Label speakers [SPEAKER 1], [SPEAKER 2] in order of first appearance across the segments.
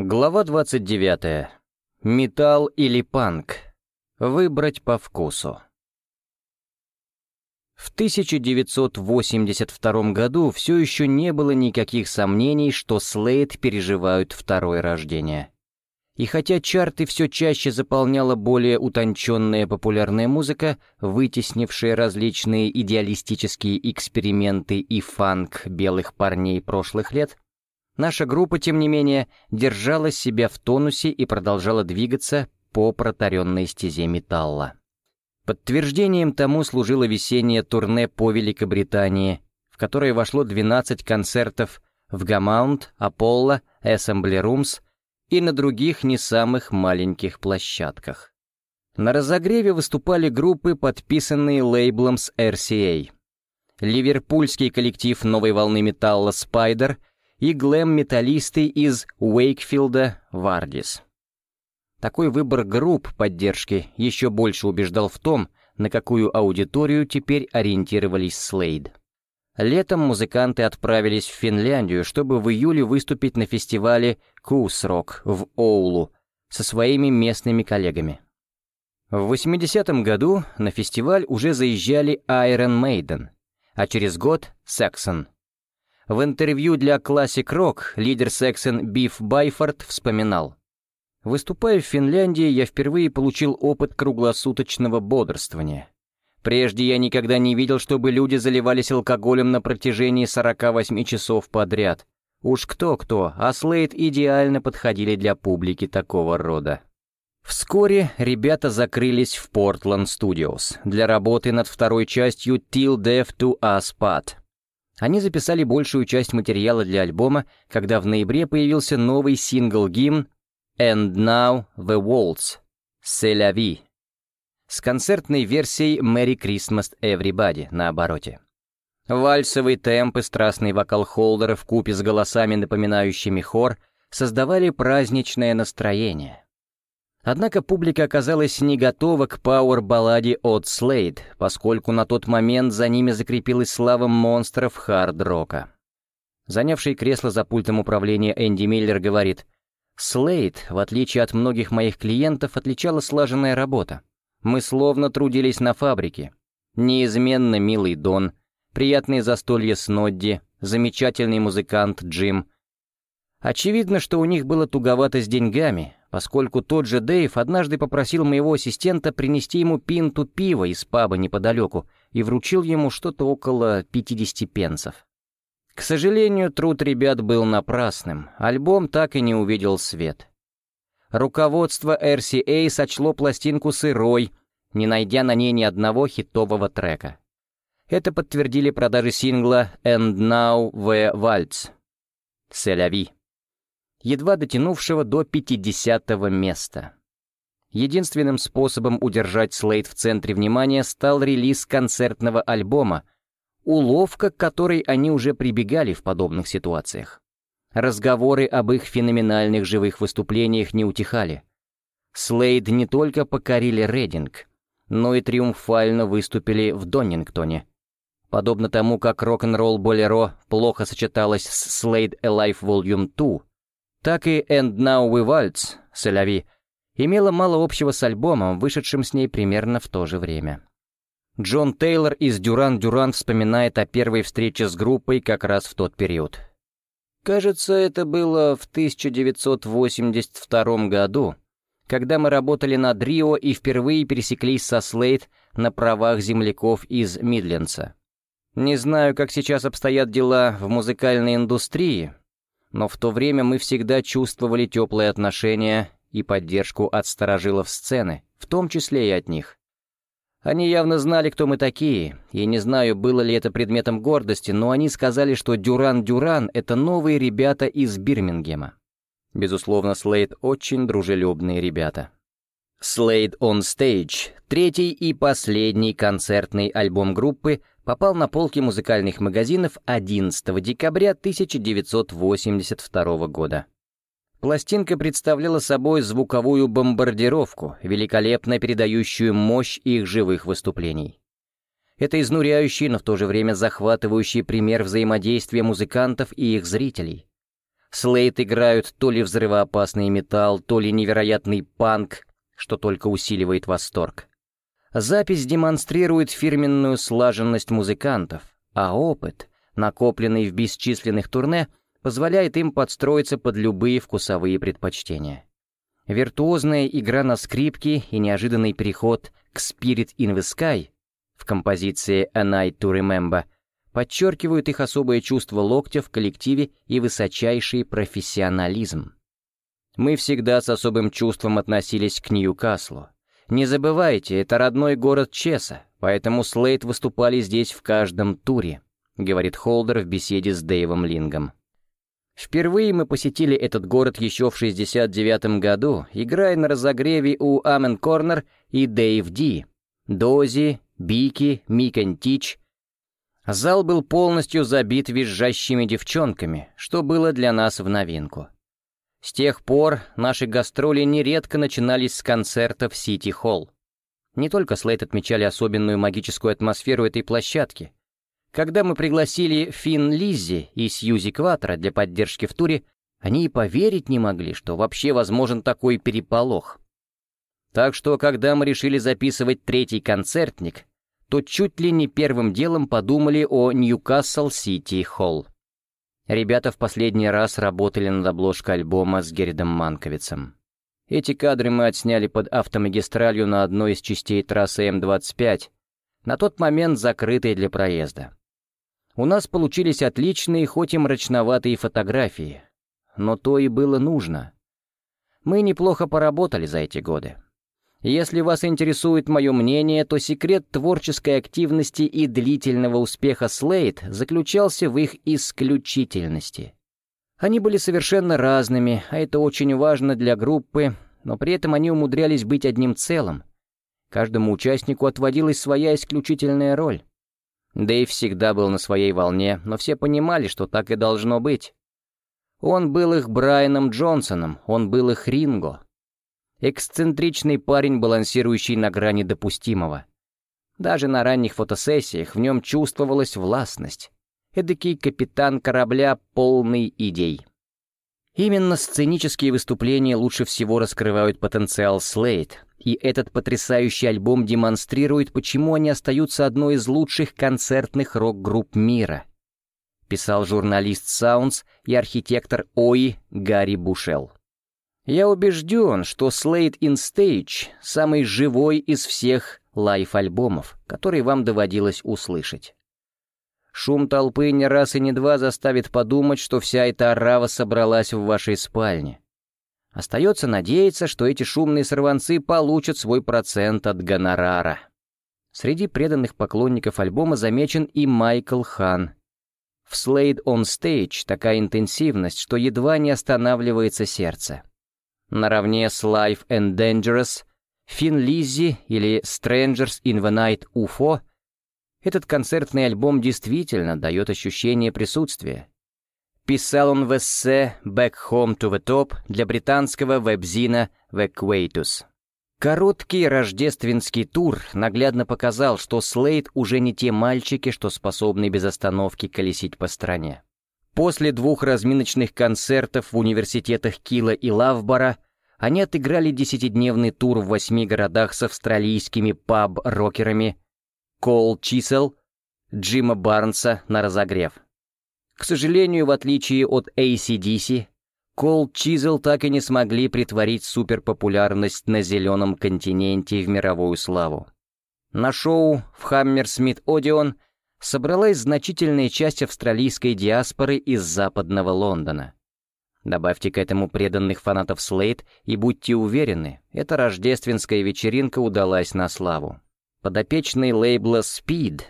[SPEAKER 1] Глава 29. Металл или панк. Выбрать по вкусу. В 1982 году все еще не было никаких сомнений, что Слейд переживают второе рождение. И хотя чарты все чаще заполняла более утонченная популярная музыка, вытеснившая различные идеалистические эксперименты и фанк белых парней прошлых лет, Наша группа, тем не менее, держала себя в тонусе и продолжала двигаться по протаренной стезе металла. Подтверждением тому служило весеннее турне по Великобритании, в которое вошло 12 концертов в Гамаунт, Аполло, Assembly Rooms и на других не самых маленьких площадках. На разогреве выступали группы, подписанные лейблом с RCA. Ливерпульский коллектив новой волны металла «Спайдер» и глэм-металлисты из Уэйкфилда Вардис. Такой выбор групп поддержки еще больше убеждал в том, на какую аудиторию теперь ориентировались Слейд. Летом музыканты отправились в Финляндию, чтобы в июле выступить на фестивале Кусрок в Оулу со своими местными коллегами. В 80-м году на фестиваль уже заезжали Iron Maiden, а через год — Saxon — в интервью для Classic Rock лидер Сексон Биф Байфорд вспоминал. «Выступая в Финляндии, я впервые получил опыт круглосуточного бодрствования. Прежде я никогда не видел, чтобы люди заливались алкоголем на протяжении 48 часов подряд. Уж кто-кто, а Слейд идеально подходили для публики такого рода. Вскоре ребята закрылись в Portland Studios для работы над второй частью Till Death to Us Part. Они записали большую часть материала для альбома, когда в ноябре появился новый сингл-гимн «And Now the Waltz» «C'est la vie» с концертной версией «Merry Christmas Everybody» на обороте. Вальсовый темп и страстный вокал Холдера купе с голосами, напоминающими хор, создавали праздничное настроение. Однако публика оказалась не готова к пауэр-балладе от Слейд, поскольку на тот момент за ними закрепилась слава монстров хард-рока. Занявший кресло за пультом управления Энди Миллер говорит, «Слейд, в отличие от многих моих клиентов, отличала слаженная работа. Мы словно трудились на фабрике. Неизменно милый Дон, приятные застолья с Нодди, замечательный музыкант Джим. Очевидно, что у них было туговато с деньгами, поскольку тот же Дэйв однажды попросил моего ассистента принести ему пинту пива из паба неподалеку и вручил ему что-то около 50 пенсов. К сожалению, труд ребят был напрасным, альбом так и не увидел свет. Руководство RCA сочло пластинку сырой, не найдя на ней ни одного хитового трека. Это подтвердили продажи сингла «And Now the Waltz» «Селяви» едва дотянувшего до 50 места. Единственным способом удержать Слейд в центре внимания стал релиз концертного альбома, уловка, к которой они уже прибегали в подобных ситуациях. Разговоры об их феноменальных живых выступлениях не утихали. Слейд не только покорили Рейдинг, но и триумфально выступили в Доннингтоне. Подобно тому, как рок-н-ролл Болеро плохо сочеталось с Slade Alive Volume 2, так и «And Now We Waltz» Соляви имела мало общего с альбомом, вышедшим с ней примерно в то же время. Джон Тейлор из «Дюран Дюран» вспоминает о первой встрече с группой как раз в тот период. «Кажется, это было в 1982 году, когда мы работали над Рио и впервые пересеклись со Слейд на правах земляков из Мидлендса. Не знаю, как сейчас обстоят дела в музыкальной индустрии, но в то время мы всегда чувствовали теплые отношения и поддержку от сторожилов сцены, в том числе и от них. Они явно знали, кто мы такие, и не знаю, было ли это предметом гордости, но они сказали, что Дюран-Дюран — это новые ребята из Бирмингема. Безусловно, Слейд очень дружелюбные ребята. Slade on Stage, третий и последний концертный альбом группы, попал на полки музыкальных магазинов 11 декабря 1982 года. Пластинка представляла собой звуковую бомбардировку, великолепно передающую мощь их живых выступлений. Это изнуряющий, но в то же время захватывающий пример взаимодействия музыкантов и их зрителей. Слейд играют то ли взрывоопасный металл, то ли невероятный панк, что только усиливает восторг. Запись демонстрирует фирменную слаженность музыкантов, а опыт, накопленный в бесчисленных турне, позволяет им подстроиться под любые вкусовые предпочтения. Виртуозная игра на скрипке и неожиданный переход к «Spirit in the Sky» в композиции «A Night to Remember» подчеркивают их особое чувство локтя в коллективе и высочайший профессионализм. Мы всегда с особым чувством относились к Ньюкаслу. Не забывайте, это родной город Чеса, поэтому Слейд выступали здесь в каждом туре, говорит Холдер в беседе с Дэйвом Лингом. Впервые мы посетили этот город еще в 69 году, играя на разогреве у Амен Корнер и Дэйв Ди, Дози, Бики, Мик энд Тич. Зал был полностью забит визжащими девчонками, что было для нас в новинку. С тех пор наши гастроли нередко начинались с концерта в Сити-Холл. Не только Слейт отмечали особенную магическую атмосферу этой площадки, когда мы пригласили Thin Lizzy и Сьюзи Кватро для поддержки в туре, они и поверить не могли, что вообще возможен такой переполох. Так что, когда мы решили записывать третий концертник, то чуть ли не первым делом подумали о Ньюкасл Сити Холл. Ребята в последний раз работали над обложкой альбома с Геридом Манковицем. Эти кадры мы отсняли под автомагистралью на одной из частей трассы М-25, на тот момент закрытой для проезда. У нас получились отличные, хоть и мрачноватые фотографии. Но то и было нужно. Мы неплохо поработали за эти годы. Если вас интересует мое мнение, то секрет творческой активности и длительного успеха Слейд заключался в их исключительности. Они были совершенно разными, а это очень важно для группы, но при этом они умудрялись быть одним целым. Каждому участнику отводилась своя исключительная роль. Дэйв всегда был на своей волне, но все понимали, что так и должно быть. Он был их Брайаном Джонсоном, он был их Ринго. Эксцентричный парень, балансирующий на грани допустимого. Даже на ранних фотосессиях в нем чувствовалась властность. Эдакий капитан корабля, полный идей. Именно сценические выступления лучше всего раскрывают потенциал Слейд, и этот потрясающий альбом демонстрирует, почему они остаются одной из лучших концертных рок-групп мира. Писал журналист Sounds и архитектор ОИ Гарри Бушел. Я убежден, что Slade in Stage — самый живой из всех лайф-альбомов, которые вам доводилось услышать. Шум толпы не раз и не два заставит подумать, что вся эта орава собралась в вашей спальне. Остается надеяться, что эти шумные сорванцы получат свой процент от гонорара. Среди преданных поклонников альбома замечен и Майкл Хан. В Slade on Stage такая интенсивность, что едва не останавливается сердце. Наравне с Life and Dangerous, Finn Lizzy или Strangers in the Night UFO этот концертный альбом действительно дает ощущение присутствия. Писал он в эссе «Back Home to the Top» для британского веб-зина «The Quatus». Короткий рождественский тур наглядно показал, что Слейд уже не те мальчики, что способны без остановки колесить по стране. После двух разминочных концертов в университетах Кила и Лавбора они отыграли десятидневный тур в восьми городах с австралийскими паб-рокерами Кол Чисел, Джима Барнса на разогрев. К сожалению, в отличие от ACDC, Кол Чизел так и не смогли притворить суперпопулярность на зеленом континенте в мировую славу. На шоу в Хаммерсмит Одион собралась значительная часть австралийской диаспоры из западного Лондона. Добавьте к этому преданных фанатов Слейд и будьте уверены, эта рождественская вечеринка удалась на славу. Подопечный лейбла Speed,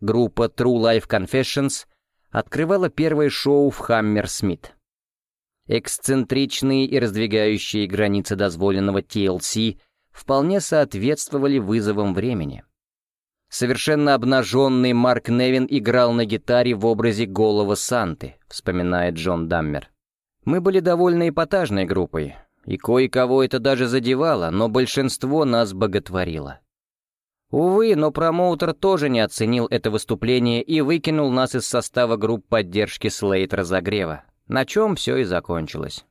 [SPEAKER 1] группа True Life Confessions открывала первое шоу в Хаммерсмит. Эксцентричные и раздвигающие границы дозволенного TLC вполне соответствовали вызовам времени. Совершенно обнаженный Марк Невин играл на гитаре в образе голого Санты, вспоминает Джон Даммер. Мы были довольно эпатажной группой, и кое-кого это даже задевало, но большинство нас боготворило. Увы, но промоутер тоже не оценил это выступление и выкинул нас из состава групп поддержки Слейт разогрева, На чем все и закончилось.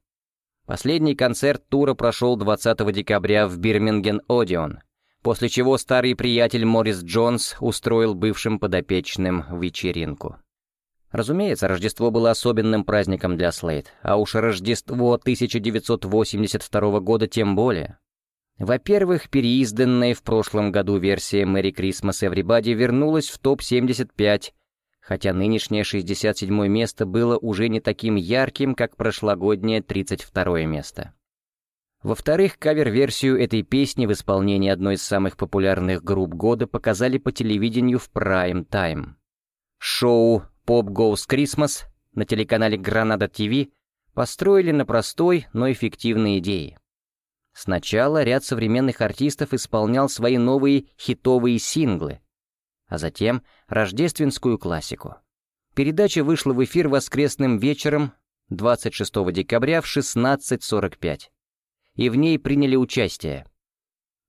[SPEAKER 1] Последний концерт тура прошел 20 декабря в Бирминген Одион, после чего старый приятель Моррис Джонс устроил бывшим подопечным вечеринку. Разумеется, Рождество было особенным праздником для Слейд, а уж Рождество 1982 года тем более. Во-первых, переизданная в прошлом году версия «Merry Christmas Everybody» вернулась в топ-75, хотя нынешнее 67 место было уже не таким ярким, как прошлогоднее 32 место. Во-вторых, кавер-версию этой песни в исполнении одной из самых популярных групп года показали по телевидению в прайм-тайм. Шоу Pop Goes Christmas на телеканале Гранада ТВ построили на простой, но эффективной идее. Сначала ряд современных артистов исполнял свои новые хитовые синглы, а затем рождественскую классику. Передача вышла в эфир воскресным вечером 26 декабря в 16.45, и в ней приняли участие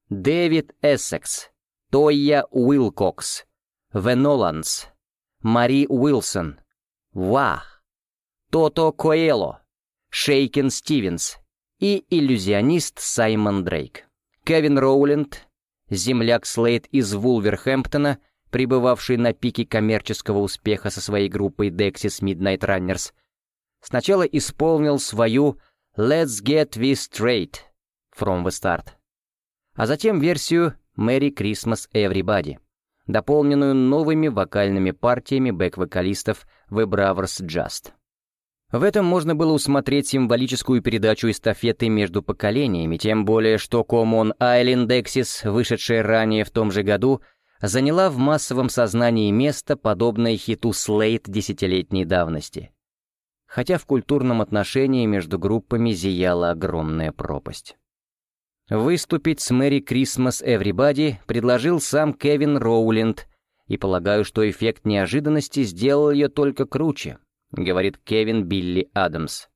[SPEAKER 1] Дэвид Эссекс, Тойя Уилкокс, Веноланс, Мари Уилсон, Вах, Тото Коэло, Шейкен Стивенс и иллюзионист Саймон Дрейк. Кевин Роуленд, земляк Слейд из Вулверхэмптона, пребывавший на пике коммерческого успеха со своей группой Dexys Midnight Runners, сначала исполнил свою «Let's Get This Straight» from the Start, а затем версию «Merry Christmas Everybody» дополненную новыми вокальными партиями бэк-вокалистов The Brothers Just. В этом можно было усмотреть символическую передачу эстафеты между поколениями, тем более что Common Island Dexys, вышедшая ранее в том же году, заняла в массовом сознании место, подобное хиту Slate десятилетней давности. Хотя в культурном отношении между группами зияла огромная пропасть. Выступить с Мэри Крисмас Everybody предложил сам Кевин Роуленд, и полагаю, что эффект неожиданности сделал ее только круче, говорит Кевин Билли Адамс.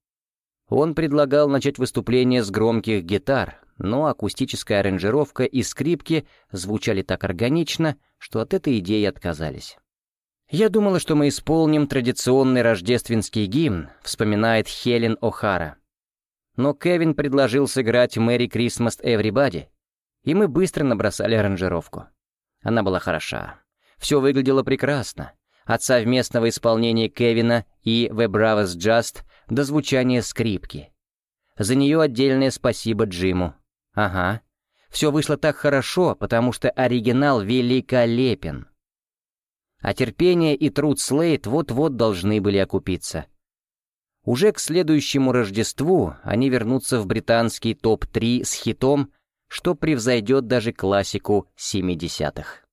[SPEAKER 1] Он предлагал начать выступление с громких гитар, но акустическая аранжировка и скрипки звучали так органично, что от этой идеи отказались. «Я думала, что мы исполним традиционный рождественский гимн», вспоминает Хелен О'Хара но Кевин предложил сыграть «Merry Christmas Everybody», и мы быстро набросали аранжировку. Она была хороша. Все выглядело прекрасно. От совместного исполнения Кевина и The Bravos Just до звучания скрипки. За нее отдельное спасибо Джиму. Ага. Все вышло так хорошо, потому что оригинал великолепен. А терпение и труд Слейд вот-вот должны были окупиться — уже к следующему Рождеству они вернутся в британский топ-3 с хитом, что превзойдет даже классику 70-х.